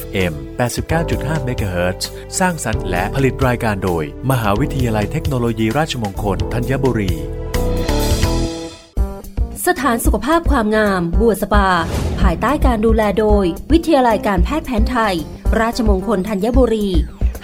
FM 89.5 MHz สร้างสรรค์และผลิตรายการโดย มหาวิทยาลัยเทคโนโลยีราชมงคลธัญบุรี สถานสุขภาพความงาม บัวสปา ภายใต้การดูแลโดย วิทยาลัยการแพทย์แผนไทย ราชมงคลธัญบุรี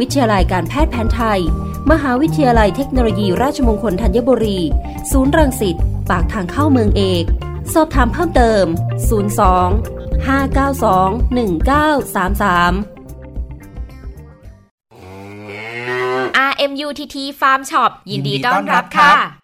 วิทยาลัยการแพทย์แผนไทย มหาวิทยาลัยเทคโนโลยีราชมงคลธัญบุรี ศูนย์รังสิต ปากทางเข้าเมืองเอก สอบถามเพิ่มเติม 02 592 1933 RMUTT Farm Shop ยินดีต้อนรับค่ะ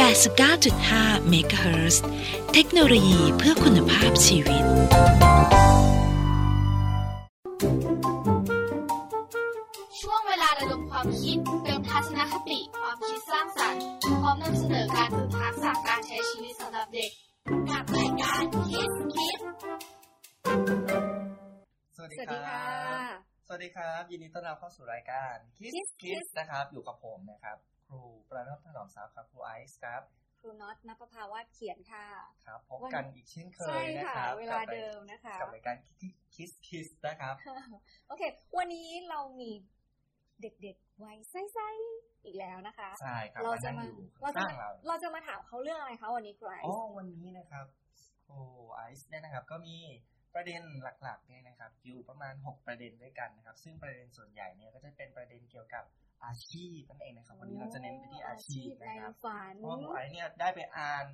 89.5 MHz เทคโนโลยีเพื่อคุณภาพชีวิต ช่วงเวลาระดมความคิดเติมทัศนคติความคิดสร้างสรรค์พร้อมนำเสนอการฝึกทักษะการใช้ชีวิตสำหรับเด็กกับรายการคิดคิดสวัสดีสวัสคดีรัค่ะบสวัสดีครับ ยินดีต้อนรับเข้าสู่รายการ Kiss Kiss Kiss นะครับ อยู่กับผมนะครับค รูประนพถนอมทรัพย์ครับครูไอซ์ครับครูน็อตนภพาวาดเขียนค่ะครับพบกันอีกเช่นเคใช่ยนะค่ะครับเวลาเดิมนะคะกับรายการ Kiss Kiss นะครับโอเค วันนี้เรามีเด็กๆวัยไส้ๆอีกแล้วนะคะใช่ครับเรามาจะนั่งมาอยู่เราจะข้างมาเราเราจะมาถามเขาเรื่องอะไรคะวันนี้ครูไออ๋อซ์วันนี้นะครับครูไอซ์เนี่ยนะครับ ก็มีประเด็นหลักๆเนี่ยนะครับอยู่ประมาณ 6 ประเด็นด้วยกันนะครับ ซึ่งประเด็นส่วนใหญ่เนี่ยก็จะเป็นประเด็นเกี่ยวกับ อาชีพนั่นเองนะครับวันนี้เราจะเน้นไปที่อาชีพในนะครับฝันเพราะว่าครูไอซ์เนี่ยได้ไปอ่าน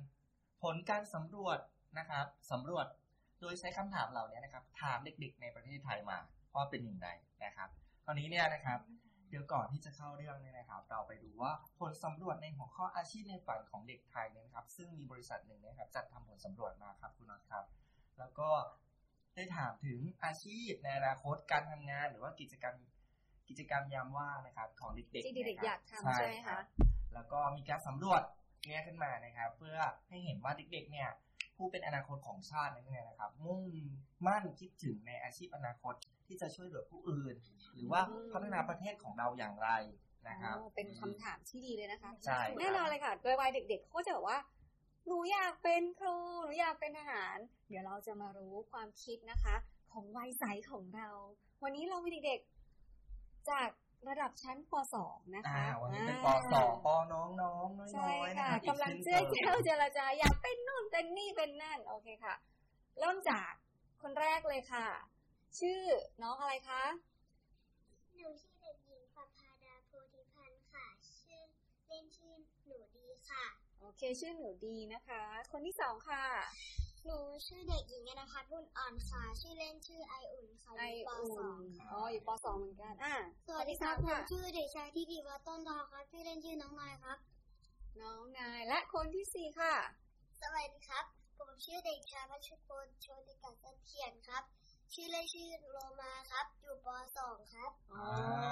ผลการสำรวจนะครับสำรวจโดยใช้คำถามเหล่านี้นะครับ ถามเด็กๆ ในประเทศไทยมาว่าเป็นอย่างไรนะครับคราวนี้เนี่ยนะครับ เดี๋ยวก่อนที่จะเข้าเรื่องเนี่ยนะครับ เราไปดูว่าผลสำรวจในหัวข้ออาชีพในฝันของเด็กไทยเนี่ยนะครับ ซึ่งมีบริษัทหนึ่งนะครับจัดทำผลสำรวจมาครับคุณน็อตครับ แล้วก็ได้ถามถึงอาชีพในอนาคตการทำงานหรือว่ากิจกรรม กิจกรรมยามว่างนะครับ ของเด็กๆที่เด็กๆนะอคยารับกทำใช่ไหมครัคะบแล้วก็มีการสำรวจเนี้ยขึ้นมานะครับ เพื่อให้เห็นว่าเด็กๆ เนี่ย ผู้เป็นอนาคตของชาตินั่นเองนะครับ มุ่งมั่นคิดถึงในอาชีพอนาคตที่จะช่วยเหลือผู้อื่น หรือว่าพัฒนาประเทศของเราอย่างไรนะครับอ๋อเป็นคำถามที่ดีเลยนะคะใช่ครับแน่นอนเลยค่ะโดยวัยเด็กๆเขาก็จะบอกว่าหนูอยากเป็นครูหนูอยากเป็นทหาร เดี๋ยวเราจะมารู้ความคิดนะคะ ของวัยใสของเรา วันนี้เรามีเด็กๆ จากระดับชั้นป .2 นะคะอ่าวันนี้เป็นปอ่าสองปน้องน้องๆใช่น้อยๆนะค่ะครับกำลังอีเจ้ยช่นเจ้าเจรจาอยากเป็นนู่นเป็นนี่เป็นนั่น โอเคค่ะ เริ่มจากคนแรกเลยค่ะ ชื่อน้องอะไรคะหนูชื่อเด็กหญิงประภาดาโพธิพันธ์ค่ะ ชื่อเล่นชื่อหนูดีค่ะ โอเค ชื่อหนูดีนะคะ คนที่สองค่ะ หนูชื่อเด็กหญิงอนภัทรบุญอ่อนค่ะ ชื่อเล่นชื่อไออุ่นค่ะไออยู่ปอุ่สองนอ๋ออยู่ปสองเหมือนกันอะสวัสดีครับนผที่มสามชื่อเด็กชายที่ดีวัฒน์ต้นทองครับชื่อเล่นชื่อน้องนายครับ น้องนายและคนที่สี่ค่ะ สวัสดีครับ ผมชื่อเด็กชายพัชพลโชติกัสเทียนครับ ชื่อเล่นชื่อโลมาครับ อยู่ปสองครับอ๋อ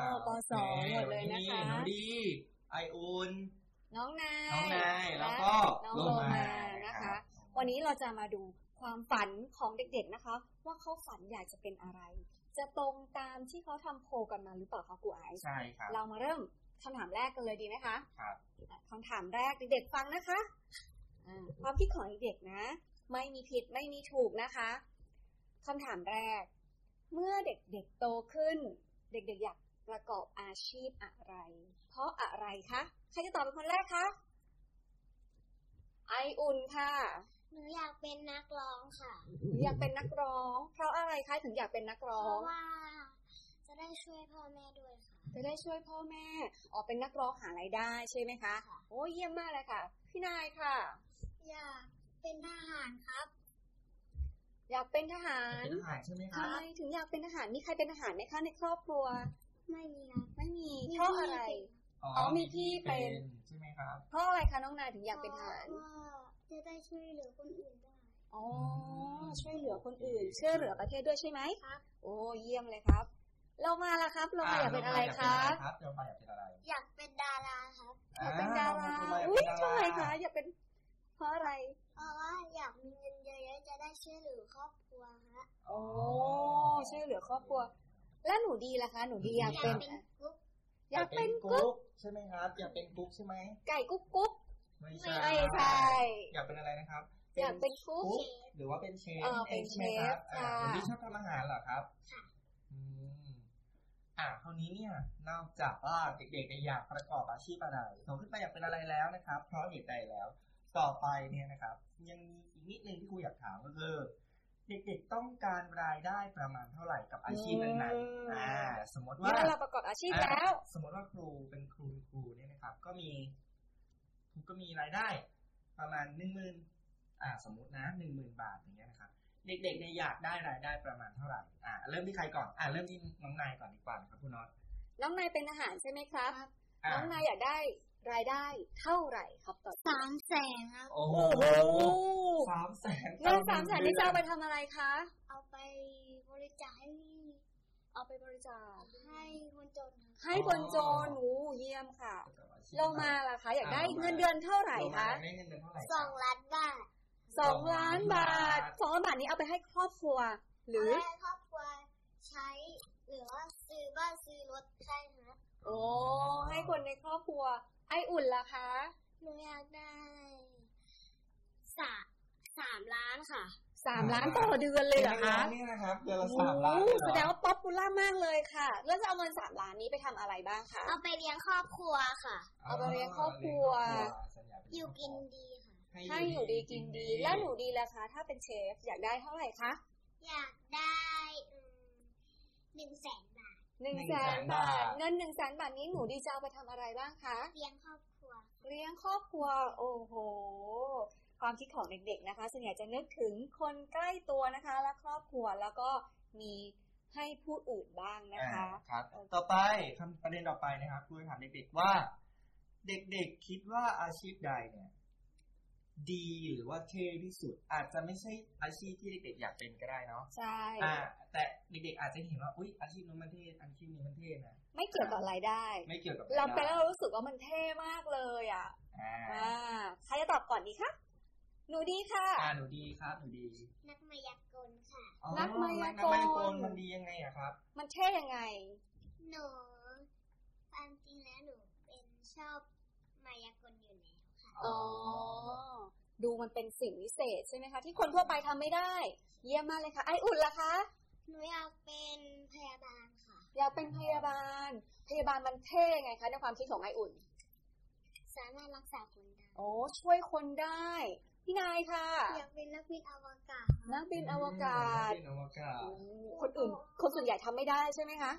าปสองโคหมดเลยนะคะหนูดีไออุ่นน้องนายน้องนายแล้วก็น้องโลโลมามานะคะ วันนี้เราจะมาดูความฝันของเด็กๆนะคะ ว่าเขาฝันอยากจะเป็นอะไร จะตรงตามที่เขาทำโพลกันมาหรือเปล่าคะครูไอซ์ใช่ครับเรามาเริ่มคำถามแรกกันเลยดีไหมคะครับคำถามแรกเด็กๆฟังนะคะอ่าความคิดของเด็กๆนะ ไม่มีผิดไม่มีถูกนะคะคำถามแรก เมื่อเด็กๆโตขึ้น เด็กๆอยากประกอบอาชีพอะไร เพราะอะไรคะ ใครจะตอบเป็นคนแรกคะ ไออุ่นค่ะ หนูอยากเป็นนักร้องค่ะ อยากเป็นนักร้อง เพราะอะไรคะถึงอยากเป็นนักเพร้องราะว่า จะได้ช่วยพ่อแม่ด้วยค่ะ จะได้ช่วยพ่อแม่อ๋อเป็นนักร้องหารายได้ใช่ไหมคะค่ะโอ้เยี่ยมมากเลยค่ะ พี่นายค่ะ อยากเป็นทหารครับ อยากเป็นทหารเป็นทหารใช่ไหมคทำรับไมถึงอยากเป็นทหารมีใครเป็นทหารไหมคะในครอบครัว ไม่มีครับไม่มีเพราะอะไรอ๋อมีพี่เป็นใช่ไหมครับเพราะอะไรคะน้องนายถึงอยากเป็นทหารเพราะว่า จะได้ช่วยเหลือคนอื่นได้ อ๋อ ช่วยเหลือคนอื่น ช่วยเหลือประเทศด้วยใช่ไหมครับ โอ้ เยี่ยมเลยครับ เรามาละครับ เรามาอยากเป็นอะไรคะครับเรามาอยากเป็นอะไร อยากเป็นดาราครับ อยากเป็นดาราอ่อุ้ยเราทำไมเป็นดาราคะ อยากเป็น เพราะอะไร เพราะว่าอยากมีเงินเยอะๆจะได้ช่วยเหลือครอบครัวฮะ โอ้ ช่วยเหลือครอบครัว แล้วหนูดีล่ะคะ หนูดีอยากอยากเป็นเป็นกุ๊กอยากเป็นกุ๊กใช่ไหมครับ อยากเป็นกุ๊กใช่ไหม ไก่กุ๊กกุ๊ก ไม่ใช่ไม่ใช่ อยากเป็นอะไรนะครับ อยากเป็นกุ๊กหรือว่าเป็นเชฟเออเป็นเชฟใช่ไหมครับอ่าค่ะวันนี้ชอบทำอาหารเหรอครับค่ะอืมอ่าคราวนี้เนี่ยนอกจากว่าเด็กๆเนี่ยอยากประกอบอาชีพอะไรโตขึ้นไปอยากเป็นอะไรแล้วนะครับ เพราะเหตุใดแล้ว ต่อไปเนี่ยนะครับ ยังมีอีกนิดนึงที่ครูอยากถามก็คือเด็กๆต้องการรายได้ประมาณเท่าไหร่กับอาชีพนั้นๆอ่า สมมติว่าเมื่อเราประกอบอาชีพแล้วอะสมมติว่าครูเป็นครูครูเนี่ยนะครับ ก็มี ครูก็มีรายได้ ประมาณหนึ่งหมื่นอ่าสมมตินะหนึ่งหมื่นบาทอย่างเงี้ยนะครับเด็กๆเนี่ยอยากได้รายได้ประมาณเท่าไหร่อ่าเริ่มที่ใครก่อนอ่าเริ่มที่น้องนายก่อนดีกว่านะครับคุณน็อตน้องนายเป็นทหารใช่ไหมครับอ่าน้องนายอยากได้รายได้เท่าไหร่ครับต่อสามแสนครับ โอ้โหสามแสนเงินสามแสนนี่จะเอาไปทำอะไรคะ เอาไปบริจาคให้ เอาไปบริจาคให้คนจนครับให้คนจนโอ้เยี่ยมค่ะ เรามาล่ะคะอยากได้เงินเดือนเท่าไหร่เรามาคะได้เงินเดือนเท่าไหร่สองล้านบาทสองล้านบาทสองล้านบาทนี้เอาไปให้ครอบครัว หรือให้ครอบครัวใช้ หรือว่าซื้อบ้านซื้อรถใช่ครับโอ้ให้คนในครอบครัว ไออุ่นล่ะคะหนูอยากได้สามสามล้านค่ะ สามล้านต่อเดือนเลยเหรอคะนี่นะครับเดือนละสามล้านโอ้เลยเหรอแสดงว่า popular มากเลยค่ะ แล้วจะเอาเงินสามล้านนี้ไปทำอะไรบ้างคะเอาไปเลี้ยงครอบครัวค่ะ เอาไปเลี้ยงครอบครัวส่วนใหญ่เป็อยู่ครบคกินรัวดีค่ะให้อยู่ดีกินดี แล้วหนูดีล่ะคะ ถ้าเป็นเชฟอยากได้เท่าไหร่คะอยากได้อืมหนึ่งแสนบาทหนึ่งแสนบาทเงินหนึ่งแสนบาทนี้หนูดีจะเอาไปทำอะไรบ้างคะเลี้ยงครอบครัว เลี้ยงครอบครัว โอ้โห ความคิดของเด็กๆนะคะส่วนใหญ่จะนึกถึงคนใกล้ตัวนะคะ และครอบครัวแล้วก็มีให้ผู้อื่นบ้างนะคะอ่าครับ ต่อไปคำประเด็นต่อไปนะครับครูจะถามเด็กๆว่า เด็กๆคิดว่าอาชีพใดเนี่ย ดีหรือว่าเท่ที่สุด อาจจะไม่ใช่อาชีพที่เด็กๆอยากเป็นก็ได้เนาะใช่อ่าแต่เด็กๆอาจจะเห็นว่าอุ้ยอาชีพนู้นมันเท่อาชีพนี้มันเท่นะไม่เกี่ยวกับรายได้ ไม่เกี่ยวกับเราไปแล้วเรารู้สึกว่ามันเท่มากเลยอะอ่าอ่าใครจะตอบก่อนดีคะ หนูดีค่ะ อ่าหนูดีครับหนูดี นักมายากลค่ะ อ๋อนักมายากล นักมายากลมันดียังไงอะครับ มันเท่ยังไง หนูความจริงแล้วหนูเป็นชอบมายากลอยู่แล้วค่ะ อ๋อ ดูมันเป็นสิ่งวิเศษใช่ไหมคะ ที่คนทั่วไปทำไม่ได้ เยี่ยมมากเลยค่ะ ไออุ่นล่ะคะหนูอยากเป็นพยาบาลค่ะ อยากเป็นพยาบาล พยาบาลมันเท่ยังไงคะในความคิดของไออุ่น สามารถรักษาคนได้ โอ้ช่วยคนได้ พี่นายค่ะ อยากเป็นนักบินอวกาศ นักบินอวกาศนักบินอวกาศโอ้คนอื่น คนส่วนใหญ่ทำไม่ได้ใช่ไหมคะ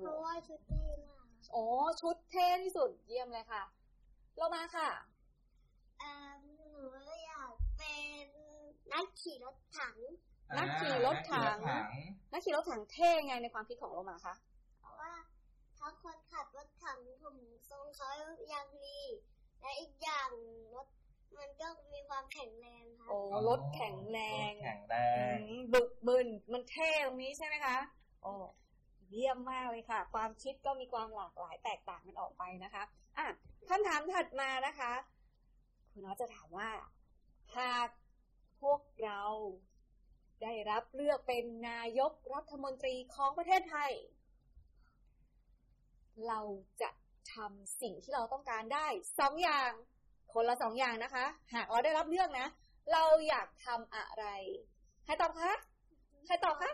เพราะว่าชุดเท่มากโอ้ชุดเท่ที่สุดเยี่ยมเลยค่ะ เรามาค่ะอ่าหนูอยากเป็นนักขี่รถถังนักขี่รถถัง นักขี่รถถัง นักขี่รถถังเท่ไงในความคิดของเรามาคะ เพราะว่าทั้งคนขับรถถังผมทรงเขายังดีและอีกอย่างรถ มันก็มีความแข็งแรงครับโอ้รถแข็งแรงรถแข็งแรงอืมบึกบึนมันเท่ตรงนี้ใช่ไหมคะโอ้เยี่ยมมากเลยค่ะ ความคิดก็มีความหลากหลายแตกต่างกันออกไปนะคะอะคำถามถัดมานะคะ คุณน้อตจะถามว่า หากพวกเราได้รับเลือกเป็นนายกรัฐมนตรีของประเทศไทย เราจะทำสิ่งที่เราต้องการได้สองอย่าง คนละสองอย่างนะคะ หากเราได้รับเลือกนะ เราอยากทำอะไร ใครตอบคะ ใครตอบคะ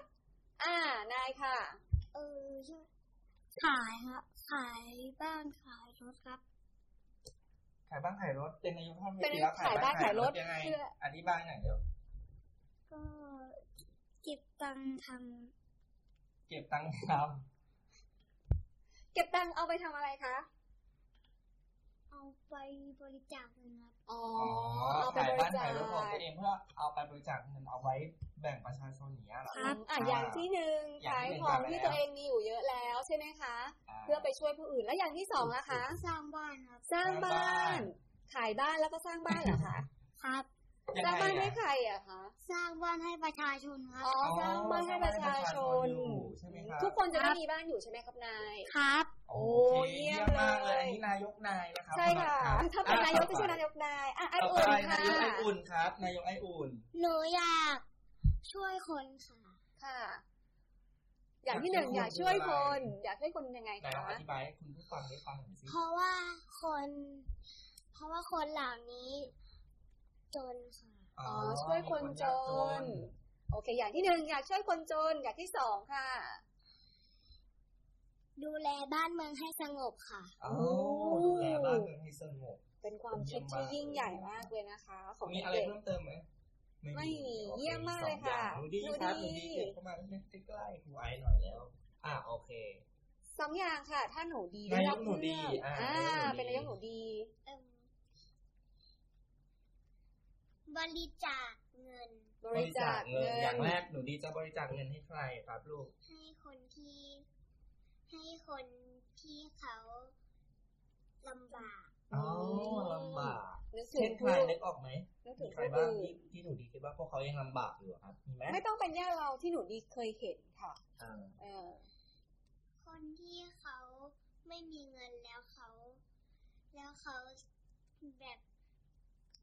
อ่า นายค่ะ เออช่วยขายครับขายบ้านขายรถครับ ขายบ้านขายรถ เป็นนายกท่านเป็นทีแล้วขายบ้านขายรถยังไงเพื่ออธิบายหน่อยเดี๋ยว ก็เก็บตังค์ทเก็บตังค์ทเก็บตังค์เอาไปทำอะไรคะำ เอาไปบริจาคเงินครับอ๋อำอ๋อเอาไปขายบบ้ารินจาขาคยรถของตัวเองเพื่อเอาไปบริจาคเงินเอาไว้แบ่งประชาชนอย่างเนี้ยเหรอครับอะอย่างที่หนึ่งอย่างขายที่หนึ่งของทำไปที่แล้ว ตัวเองมีอยู่เยอะแล้วใช่ไหมคะาเพื่อไปช่วยผู้อื่นแล้วอย่างที่สองนะคะ สร้างบ้านครับ สร้างบ้าสร้างบ้านนขายบ้านแล้วก็สร้างบ้านเหรอคะ ครับยัง สร้างไงบ้านให้อะใครอะคะสร้างบ้านให้ประชาชนครับอ๋อสร้างบ้านให้ประชาชนอยู่ใช่ไหมครับทุกคนจะได้มีบ้านอยู่ใช่ไหมครับนายครับ โอ้โอ้เยี่เยี่ยยมมมากเลยเลยอันนี้นายกนายนะครับใช่ค่ะถ้าเป็นนายกจะชื่อนายกนายอะไอต่ออุ่นไปค่ะนายกไออุ่นครับ นายกไออุ่นหนูอยากช่วยคนค่ะค่ะอย่างที่หนึ่งอยากช่วยคน อยากช่วยคนยังไงไหนลคะองอธิบายให้คุณผู้ฟังได้ฟังหน่อยสิเพราะว่าคน เพราะว่าคนเหล่านี้ จนค่ะอ๋อช่วยคนจน โอเค อย่างที่หนึ่งอยากช่วยคนจน อย่างที่สองค่ะ ดูแลบ้านเมืองให้สงบค่ะอ๋อดูแลบ้านเมืองให้สงบ เป็นความคิดที่ยิ่งใหญ่มากเลยนะคะ ของมีอะไรเด็กเพิ่มเติมไหมไม่มีโอคเยี่ยมมากเลยค่ะสองอางหนูดีครับหหนูนูดีดีเก็บเข้ามาใกล้ๆครูไอซ์หน่อยแล้ว อ่าโอเคสองอย่างค่ะ ถ้าหนูดีนายกรับหนูดีเลือกอ่าอ่าเป็เป็นนายยนานกกหหนูนูดี ดี เอิ่ม บริจาคเงิน บริจาคเงินอย่างแรกหนูดีจะบริจาคเงินให้ใครครับลูก ให้คนที่ ให้คนที่เขาลำบากอ๋อลำบากนึกถึเช่งนใคผู้รนึกออกไหมนึกถึมีงใครผู้บ้างอื่ที่นที่หนูดีคิดว่าพวกเขายังลำบากอยู่อะครับมีไหมไม่ต้องเป็นญาติเราที่หนูดีเคยเห็นค่ะอ่าเออคนที่เขาไม่มีเงินแล้วเขา แล้วเขาแบบ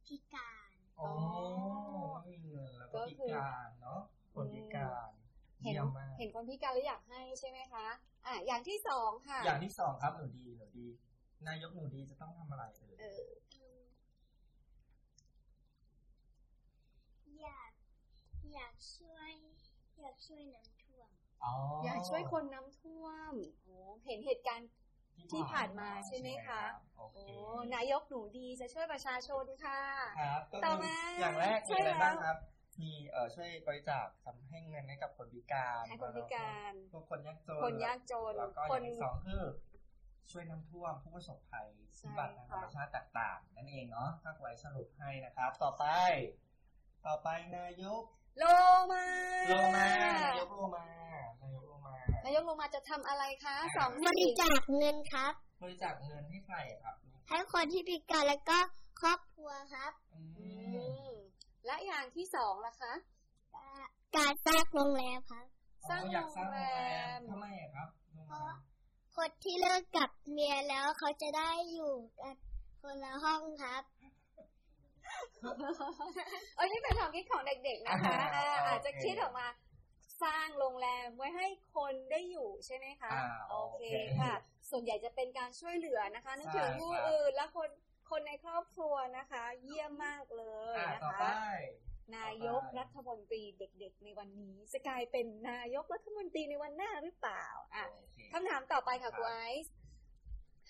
พิการ อ๋อไม่มีเงินแล้วก็พิการเนาะคนพิการเห็นเยี่ยมมากเห็นคนพิการแล้วอยากให้ใช่ไหมคะ อะอย่างที่สองค่ะ อย่างที่สองครับหนูดีหนูดี นายกหนูดีจะต้องทำอะไรเอ่ยเอออืมอยากอยากช่วย อยากช่วยน้ำท่วมอ๋อออยากช่วยคนน้ำท่วมโอ้เห็นเหตุการณ์ ที่ผ่านมาใช่ไหมคะรับโอเคโอ้นายกหนูดีจะช่วยประชาชนค่ะ ครับก็ต่อมีมาอย่างแรกมีใช่อะไรแล้วบ้างครับ มีเอ่อช่วยบริจาคทำให้เงินให้กับคนพิการให้คนพิการพวกคนยากจนคนยากจนแล้วก็อคย่านงที่สองคือช่วยน้ำท่วมผู้ประสบภัยใช่พิบัติทางธรรมค่ะชาติต่างๆ นั่นเองเนาะถ้าไว้สรุปให้นะครับ ต่อไป ต่อไปนายกโลมาโลมานายกโลมานายกโลมานายกโลมาจะทำอะไรคะสองบริจาคเงินครับ บริจาคเงินให้ใครครับ ให้คนที่พิการแล้วก็ครอบครัวครับอือืมมและอย่างที่สองล่ะคะการสร้างโรงแรมครับสร้างอ๋ออยากสร้างโรงแรมโรงแรมทำไมอะครับโรงแรมคนที่เลิกกับเมียแล้วเขาจะได้อยู่กันคนละห้องครับ เอ้ยนี่เป็นความคิดของเด็กๆนะคะอ่าอาจจะคิดออกมาสร้างโรงแรมไว้ให้คนได้อยู่ใช่ไหมคะอ่าโอเคโอเคค่ะ ส่วนใหญ่จะเป็นการช่วยเหลือนะคะนึกถึงใช่ผู้ครับอื่นและคนคนในครอบครัวนะคะ เยี่ยมมากเลยอ่านะต่อคะไปนายกรัฐมนตรีเด็กๆ ในวันนี้จะกลายเป็นนายกรัฐมนตรีในวันหน้าหรือเปล่า อะโอเคคำถามต่อไปค่ะครูไอซ์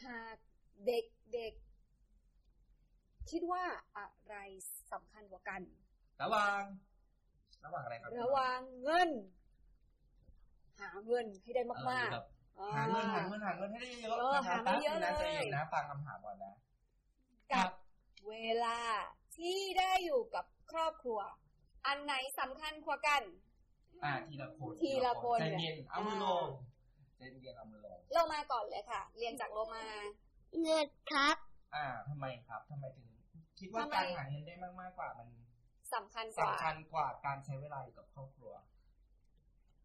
หากเด็กๆ คิดว่าอะไรสำคัญกว่ากัน ระหว่าง ระหว่างอะไรครับ ระหว่างเงิน หาเงินให้ได้มากเออแบบๆอ่หาเงินหาเงินหาเงินให้ได้เยอะเออนะครับหามาเยอะแป๊บนึงนะเลยใจเย็นนะฟังคำถามก่อนนะกับเวลาที่ได้อยู่กับครอบครัว อันไหนสำคัญกว่ากัน อ่า ทีละคนทีละคนใจเย็นเอามือลอ่างใจเย็นเอามือลงโลมาก่อนเลยค่ะ เรียนจากโลมา เงินครับ อ่าทำไมครับทำไมถึง คิดว่าทำไมการหาเงินได้มากมากๆกว่ามันสำคัญกว่าสำคัญกว่าการใช้เวลาอยู่กับครอบครัว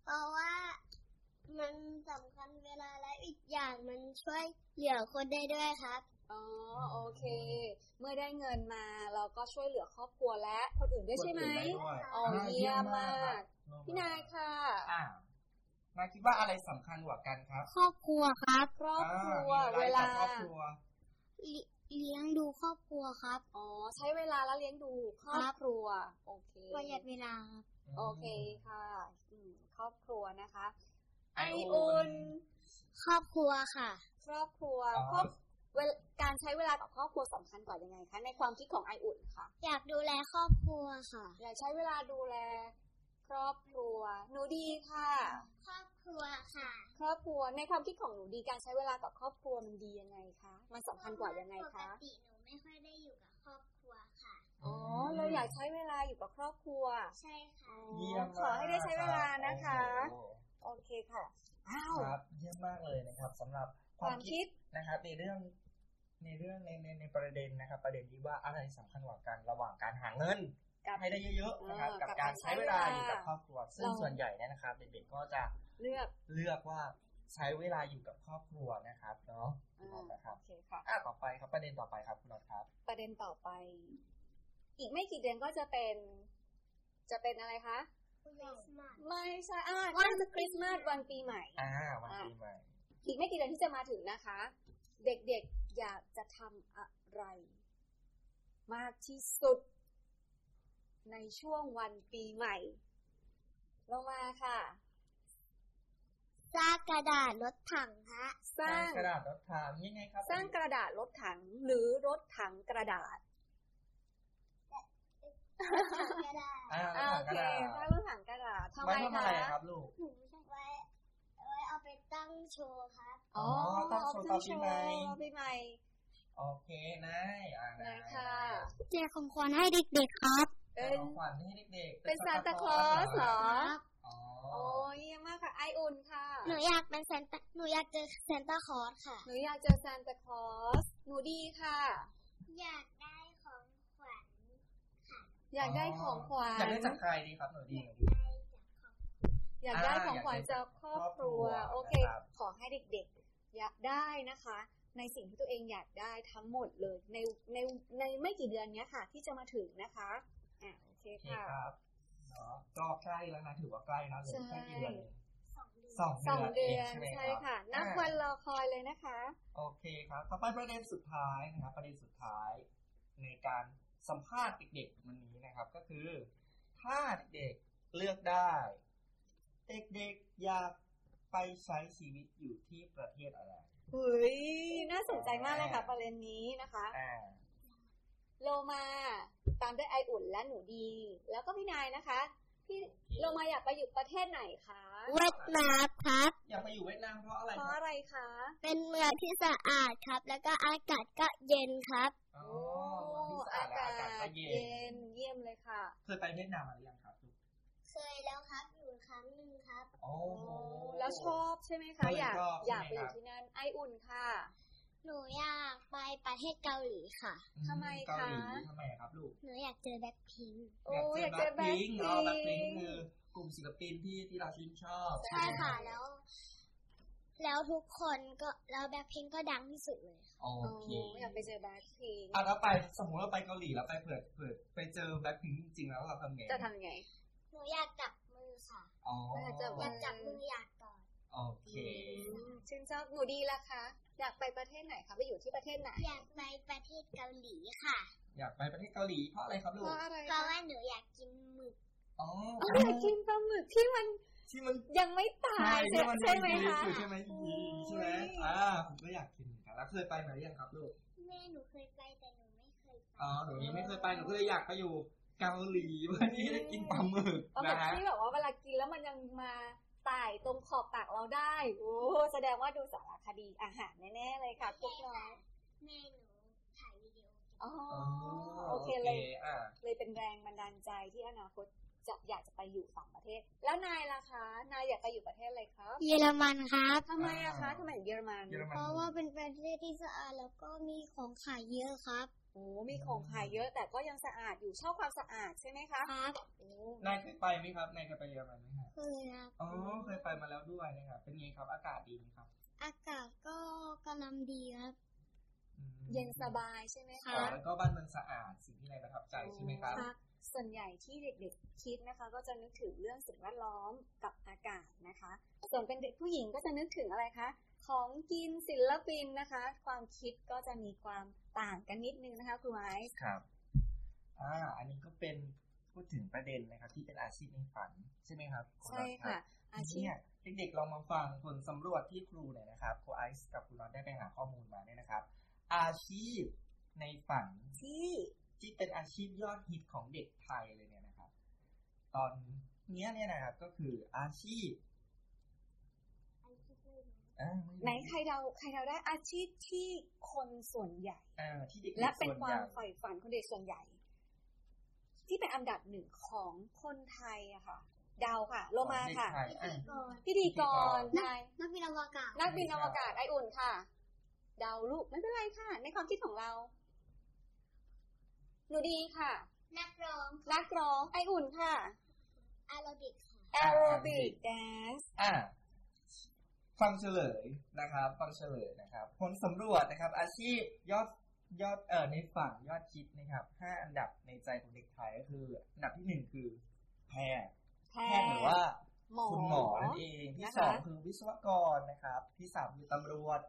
เพราะว่ามันสำคัญเวลาและอีกอย่างมันช่วยเหลือคนได้ด้วยครับอ๋อโอเค เมื่อได้เงินมาเราก็ช่วยเหลือครอบครัวและคนอื่นด้วยใช่ไหมคนอื่นได้ด้วยอ๋อเยี่ยมมากครับพี่นายค่ะอ่านายคิดว่าอะไรสำคัญกว่ากันครับ ครอบครัวครับ ครอบครัวอ่ามีอะไรเวลากับครอบครัว เลี้ยงดูครอบครัวครับ อ๋อ ใช้เวลาแล้วเลี้ยงดูครอบครัว โอเคประหยัดเวลาครับโอเคค่ะอืมครอบครัวนะคะ ไอไออุ่อุ่นนครอบครัวค่ะ ครอบครัวอ๋อครอบเวลการใช้เวลากับครอบครัวสำคัญกว่ายังไงคะในความคิดของไออุ่นค่ะ อยากดูแลครอบครัวค่ะ อยากใช้เวลาดูแล ครอบครัว หนูดีค่ะ ครอบครัวค่ะคร อบครัว ในความคิดของหนูดีการใช้เวลากับครอบครัวมันดียังไงคะ มันสำคัญกว่ายังไงปคะกติหนูไม่ค่อยได้อยู่กับครอบครัวค่ะ อ๋อ เราอยากใช้เวลาอยู่กับครอบครัว ใช่ค่ะ เยี่ยมขอให้ได้ใช้เวลานะคะ โอ้โหโอเคค่ะ อ้าว ครับ เยี่ยมมากเลยนะครับสำหรับคความวามคิคิดดนะครับในเรื่องในเรื่องในในในประเด็นนะครับ ประเด็นที่ว่าอะไรสำคัญกว่ากันระหว่างการหาเงินกับให้ได้เยอะๆนะครับเออกับกับการการใช้เวลาใช้เวลาอยู่กับครอบครัว ซึ่งเราส่วนใหญ่เนี่ยนะครับ เด็กๆก็จะเลือกเลือกว่า ใช้เวลาอยู่กับครอบครัวนะครับเนาะอ่านะครับโอเคค่ะอะต่อไปครับประเด็นต่อไปครับคุณน็อตครับ ประเด็นต่อไป อีกไม่กี่เดือนก็จะเป็น จะเป็นอะไรคะคริสต์มาสไม่ใช่อ่าน่าจะคริสต์มาสวันปีใหม่ อ่าวันปีใหม่ อีกไม่กี่เดือนที่จะมาถึงนะคะ เด็กๆอยากจะทำอะไร มากที่สุด ในช่วงวันปีใหม่ ลงมาค่ะ สร้างกระดาษรถถังฮะ สร้างกระดาษรถทางยังไงครับ สร้างกระดาษรถถังหรือรถถังกระดาษถังกระดาษอ่าอ่าถางโอกเคระดาษสร้างรถถังกระดาษทำไมไว้ทำอะไรคะครับลูกหนูไว้ไว้เอาไปตั้งโชว์ครับอ๋อตั้งโชว์ตอนปีใหม่เอาปีใหม่โอเคนายอ่าไหนค่ะแจกของขวัญให้เด็กๆครับเป็เป็นนของขวัญให้เด็กๆเป็นซานตาคลอสเหรออ๋อ โอ้ยเยี่ยมมากค่ะ ไออุ่นค่ะ หนูอยากเป็นซานตาหนูอยากเจอซานตาคลอสค่ะ หนูอยากเจอซานตาคลอสหนูดีค่ะ อยากได้ของขวัญอยากได้ของขวัญ อยากได้จากใครดีครับหนูดีได้จากของอยากได้ของขวัญจากครอบครัวครอบครัวโอเคนะครับ ขอให้เด็กๆ อยากได้นะคะ ในสิ่งที่ตัวเองอยากได้ทั้งหมดเลย ในในในไม่กี่เดือนเนี้ยค่ะ ที่จะมาถึงนะคะ อะโอเคโอเคค่ะ ครับ เนาะก็ใกล้แล้วนะถือว่าใกล้นะเหลือแค่กี่เดือนเองสองเดือนสองสองเดืเดืออนนเองใช่ไหมใช่ครับค่ะนับอ่าวันรอคอยเลยนะคะ โอเคครับต่อไปประเด็นสุดท้ายนะครับ ประเด็นสุดท้ายในการสัมภาษณ์เด็กๆวันนี้นะครับ ก็คือ ถ้าเด็กๆเลือกได้ เด็กๆอยากไปใช้ชีวิตอยู่ที่ประเทศอะไรเฮ้ยน่าสนใจมากเลยค่ะประเด็นนี้นะคะอ่า โลมาตามด้วยไออุ่นและหนูดี แล้วก็พี่นายนะคะ พี่โลมาอยากไปอยู่ประเทศไหนคะเวียดนามครับ อยากไปอยู่เวียดนามเพราะอะไรเพคราะรับอะไรคะ เป็นเมืองที่สะอาดครับ แล้วก็อากาศก็เย็นครับอ๋อที่สะอาดและอากาศก็เย็นเยี่ยมเลยค่ะ เคยไปเวียดนามมาหรือยังครับลูกเคยแล้วครับอยู่ครั้งหนึ่งครับ โอ้โหแล้วชอบใช่ไหมก็คะเลยอยากชอบอยากใช่ไปไหมอครับยู่ที่นั่นไออุ่นค่ะ หนูอยากไปประเทศเกาหลีค่ะทำไมเกาหลีคะทำไมครับลูก หนูอยากเจอแบ็คพิงค์โอ้อยากเจอแบ็คพิงค์เนาะแบ็คพิงพิค์งคือกลุ่มศิลปินที่ที่เราชื่นชอบ ใช่ค่ะแล้ว แล้วทุกคนก็แล้วแบ็คพิงค์ก็ดังที่สุดเลยโอโอ้เคอยากไปเจอแบ็คพิงอะแล้วไปสมมติเราไปเกาหลีแล้วไปเผื่อเผื่อไปเจอแบ็คพิงค์จริงๆแล้วเราทำไงจะทำยังไงหนูอยากจับมือค่ะอ๋ออยากจะอยากจับมืออยากกอดโอเคชื่นชอบหนูดีละคะ อยากไปประเทศไหนคะไปอยู่ที่ประเทศไหน อยากไปประเทศเกาหลีค่ะ อยากไปประเทศเกาหลีเพราะอะไรครับลูเพกราะอะไรเพราะว่าหนูอยากกินหมึกอ๋ออ๋ออยากกินปลาหมึกที่มันที่มันยังไม่ตาใช่ยที่มันใช่ไหมมีชีวิตคะอยู่ใช่ไหมยีใช่ไหมอ่าผมก็อยากกินเหมือนกันแล้วเคยไปมาหรือยังครับลูกแม่หนูเคยไปแต่หนูไม่เคยไปอ๋อหนูยังไม่เคยไปหนูก็เลยอยากไปอยู่เกาหลีเพื่อที่ได้กินปลาหมึกปลาหมึนะกฮะที่แบบว่าเวลากินแล้วมันยังมา ไต่ตรงขอบปากเราได้ โอ้ แสดงว่าดูสารคดีอาหารแน่ๆเลยค่ะพวกน้องแม่หนูถ่ายวิดีโอเก็บอ๋ออ๋อโอเคเลยอ่าเลยเป็นแรงบันดาลใจที่อนาคต จะอยากจะไปอยู่ต่างประเทศ แล้วนายล่ะคะ นายอยากไปอยู่ประเทศอะไรครับ เยอรมันครับทำไมอะคะทำไมถึงเยอรมันเยอรมัน เพราะว่าเป็นประเทศที่สะอาดแล้วก็มีของขายเยอะครับโอ้มีของขายเยอะแต่ก็ยังสะอาดอยู่ชอบความสะอาดใช่ไหมคะครับโอ้นายเคยไปไหมครับนายเคยไปเยอรมันไหมครับเคยครับอ๋อเคยไปมาแล้วด้วยนะครับเป็นไงครับ อากาศดีไหมครับ อากาศก็กำลังดีครับอืมเย็นสบายใช่ไหมครัคะบแล้วก็บ้านเมืองสะอาดสิ่งที่นายประทับใจใช่ไหมครับะ ส่วนใหญ่ที่เด็กๆคิดนะคะ ก็จะนึกถึงเรื่องสิ่งแวดล้อมกับอากาศนะคะ ส่วนเป็นเด็กผู้หญิงก็จะนึกถึงอะไรคะของกินศิลปินนะคะ ความคิดก็จะมีความต่างกันนิดนึงนะคะครูไอซ์ครับอ่าอันนี้ก็เป็นพูดถึงประเด็นนะครับ ที่เป็นอาชีพในฝันใช่ไหมครับใช่ค่ะอาชีพเนี่ยเด็กๆลองมาฟังผลสำรวจที่ครูเนี่ยนะครับครูไอซ์กับครูน็อตได้ไปหาข้อมูลมาเนี่ยนะครับ อาชีพในฝันที่ ที่เป็นอาชีพยอดฮิตของเด็กไทยเลยเนี่ยนะครับ ตอนเนี้ยเนี่ยนะครับก็คืออาชีพอ่าไม่รู้ไหนใครเดาใครเดาได้อาชีพที่คนส่วนใหญ่ อ่าที่เด็กๆและเป็นส่วนควาใหมญ่ใฝ่ฝันของเด็กส่วนใหญ่ ที่เป็นอันดับหนึ่งของคนไทยอะค่ะ เดาค่ะ โลมาค่ะ ของเด็กไทยอะพิธีกรพิธีกรนายนักบินอวกาศนักบินอวกาศไออุ่นค่ะ เดาลูกไม่เป็นไรค่ะ ในความคิดของเราห นูดีค่ะ นักร้อง นักร้อง ไออุ่นค่ะแอโรบิกค่ะแอโรบิกแดนซ์อะฟังเฉลยนะครับ ฟังเฉลยนะครับ ผลสำรวจนะครับ อาชีพยอดยอดเอ่อในฝั่งยอดคิดนะครับห้าอันดับในใจของเด็กไทยก็คือ อันดับที่หนึ่งคือแพทย์แพแพทย์หรือว่าหมอคุณหมอนั่นเองที่นะคะสองคือวิศวกรนะครับ ที่สามคือตำรวจ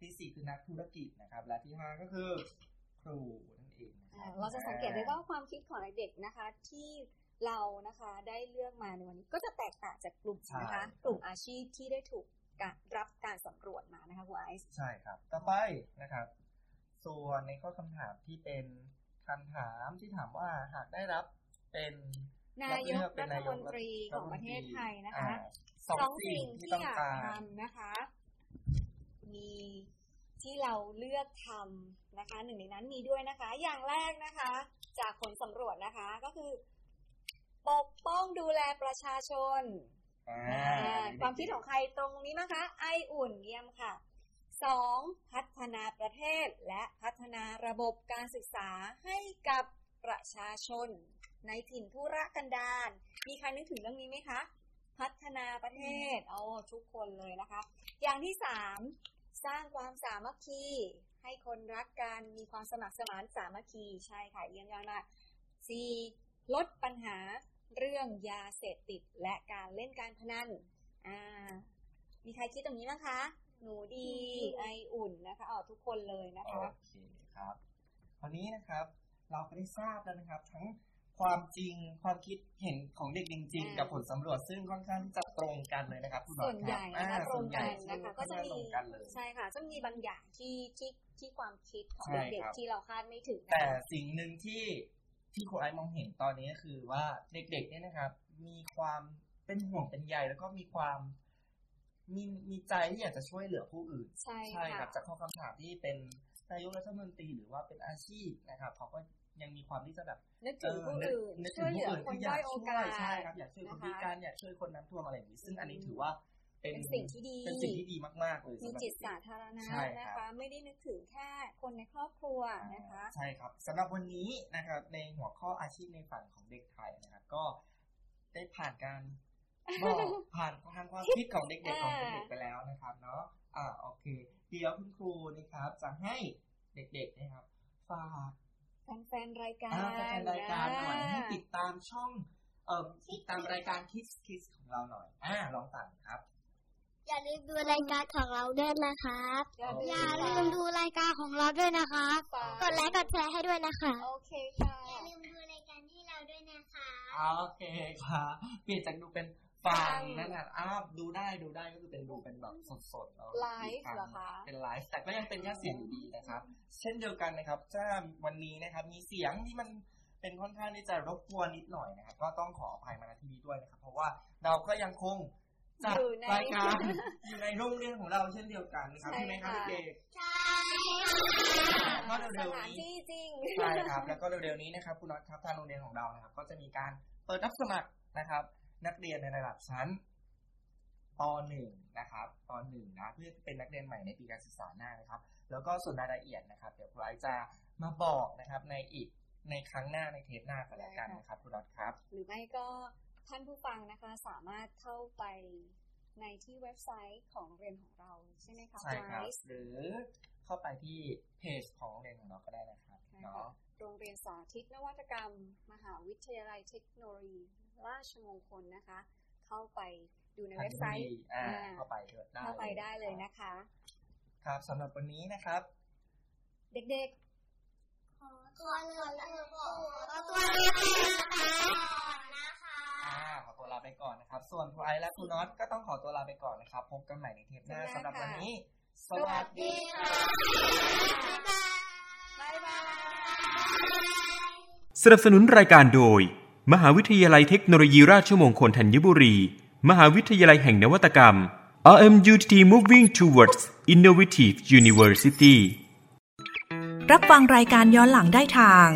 ที่สี่คือนักธุรกิจนะครับ และที่ห้าก็คือครูนั่น เองนะคอ่ารับเราจะสังเกตได้ว่าความคิดของเด็กๆนะคะ ที่เรานะคะได้เลือกมาในวันนี้ก็จะแตกต่างจากกลุ่มนะคะ กลุ่มอาชีพที่ได้ถูกการรับการสำรวจมานะคะคุณไอซ์ใช่ครับ ต่อไปนะครับ ส่วนในข้อคำถามที่เป็นคำถามที่ถามว่าหากได้รับเป็นนายกเลือเป็รันฐนายมกนตรีของประเทศไทยนะคะอ่าสองสิ่งที่ที่ต้องอยากการทำนะคะ มี ที่เราเลือกทำนะคะ หนึ่งในนั้นมีด้วยนะคะ อย่างแรกนะคะ จากผลสำรวจนะคะก็คือ ปกป้องดูแลประชาชนอ่าอ่าความคิดของใครตรงนี้นะคะ ไออุ่นเยี่ยมค่ะสองพัฒนาประเทศและพัฒนาระบบการศึกษาให้กับประชาชน ในถิ่นทุรกันดารมีใครนึกถึงเรื่องนี้ไหมคะ พัฒนาประเทศเอาทุกคนเลยนะคะ อย่างที่สาม สร้างความสามัคคี ให้คนรักกันมีความสมัครสมานสามัคคีใช่ค่ะเยี่ยมยอดมากสี่ลดปัญหาเรื่องยาเสพติดและการเล่นการพนันอ่ามีใครคิดตรงนี้ไหมคะ หนูดีไออุ่นนะคะอ๋อทุกคนเลยนะคะโอเคครับคราวนี้นะครับเราก็ได้ทราบแล้วนะครับ ทั้ง ความจริงความคิดเห็นของเด็กจริงอ่าๆกับผลสำรวจซึ่งค่อนข้างที่จะตรงกันเลยนะครับคุณหมอส่วนใหญ่ครับนะคะอ่าตรงกันส่วใหญ่นะคะก็ก็จะจะมีตรงกันเลยใช่ค่ะจะมีบางอย่างที่ที่ที่ความคิดของใช่เด็กครับๆที่เราคาดไม่ถึงนะแต่คะสิ่งหนึ่งที่ที่ครูไอซ์มองเห็นตอนนี้ก็คือว่าเด็กๆเนี่ยนะครับ มีความเป็นห่วงเป็นใยแล้วก็มีความมีมีใจที่อยากจะช่วยเหลือผู้อื่น ใช่ใช่คค่ะรับจากข้อคำถามที่เป็นนายกรัฐมนตรีหรือว่าเป็นอาชีพนะครับเขาก็ ยังมีความที่จะแบบนึกถึงผู้เนึกอื่นนึกช่วยเหลือคนที่ด้อยกโอช่วกาสใช่ครับอยากช่วยคนนะคะพิการอยากช่วยคนน้ำท่วมอะไรอย่างนี้ ซึ่งอันนี้ถือว่าเป็นเป็นสิ่งที่ดีเป็นสิ่งที่ดีมากๆเลยมีสำหรับจิตเด็กสาธารณะใช่ครับนะคะ ไม่ได้นึกถึงแค่คนในครอบครัวนะคะ ใช่ครับสำหรับวันนี้นะครับในหัวข้ออาชีพในฝันของเด็กไทยนะครับก็ได้ผ่านการบอกผ่านทางความคิดของเด็กๆของเด็กๆไปแล้วนะครับ เนาะอ่าโอเค เดี๋ยวคุณครูนะครับจะให้เด็กๆนะครับฝาก แฟนๆรายกาอ่ารแฟนๆรายการหน่อยให้นะติดตามช่องเอ่อติดตามรายการ Kid คิดส์ ของเราหน่อย อ่าลองสั่งครับอย่าลืมดูรายการของเราด้วยนะครับ อย่าลืมอย่าลืมดูรายการของเราด้วยนะครับฝากกดไลค์กดแชร์ให้ด้วยนะคะ โอเคค่ะ อย่าลืมดูรายการที่เราด้วยนะคะ โอเคครับเปลี่ยนจากดูเป็น ฟัฟังงนั่นน่ะอ้าวดูได้ดูได้ก็คือเป็นดูเป็นแบบสดๆแล้วไลฟ์เหรอคะเป็นไลฟ์แต่ก็ยังเป็นแค่เสียงอยู่ดีนะครับ เช่นเดียวกันนะครับถ้าวันนี้นะครับ มีเสียงที่มันเป็นค่อนข้างที่จะรบกวนนิดหน่อยนะครับ ก็ต้องขออภัยมาณที่นี้ด้วยนะครับ เพราะว่าเราก็ยังคงจัดอยู่ในรายการอยู่ในโรงเรียนของเราเช่นเดียวกันนะครับใช่ใช่ไหมครับค่ะเด็กใช่ๆก็สเร็วถาๆนนี้ที่จริงใช่ครับ แล้วก็เร็วๆนี้นะครับ คุณน็อตครับทางโรงเรียนของเรานะครับ ก็จะมีการเปิดรับสมัครนะครับ นักเรียนในระดับชั้นป .1 นะครับป .1 นะเพื่อเป็นนักเรียนใหม่ในปีการศึกษาหน้านะครับ แล้วก็ส่วนรายละเอียดนะครับ เดี๋ยวครูไอซ์จะมาบอกนะครับในอีกในครั้งหน้าในเทปหน้ากันแล้วกันนะครับคุณน็อตครับ หรือไม่ก็ท่านผู้ฟังนะคะสามารถเข้าไปในที่เว็บไซต์ของโรงเรียนของเราใช่ไหมคะใช่ครับ Wise หรือเข้าไปที่เพจของโรงเรียนของเราก็ได้นะครับใช่เนาะค่ะ โรงเรียนสาธิตนวัตกรรม มหาวิทยาลัยเทคโนโลยี ราชมงคลนะคะ เข้าไปดูในเว็บไซต์อ่าอ่าเข้าไปเถอะได้เข้าไปได้เลยนะคะ ครับสำหรับวันนี้นะครับ เด็กขอตัวลาขอตัวลาไปก่อนนะคะอ่าขอตัวลาไปก่อนนะครับ ส่วนครูไอซ์และครูน็อตก็ต้องขอตัวลาไปก่อนนะครับ พบกันใหม่ในเทปหน้าสำหรับวันนี้ สวัสดีค่ะบ๊ายบาย สนับสนุนรายการโดย มหาวิทยาลัยเทคโนโลยีราชมงคลธัญบุรี มหาวิทยาลัยแห่งนวัตกรรม RMUTT Moving Towards Innovative University รับฟังรายการย้อนหลังได้ทาง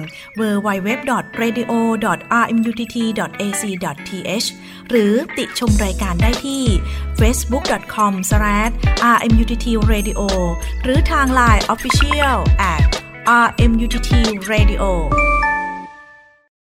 www.radio.rmutt.ac.th หรือติชมรายการได้ที่ facebook.com/rmuttradio หรือทาง Line Official at RMUTT Radio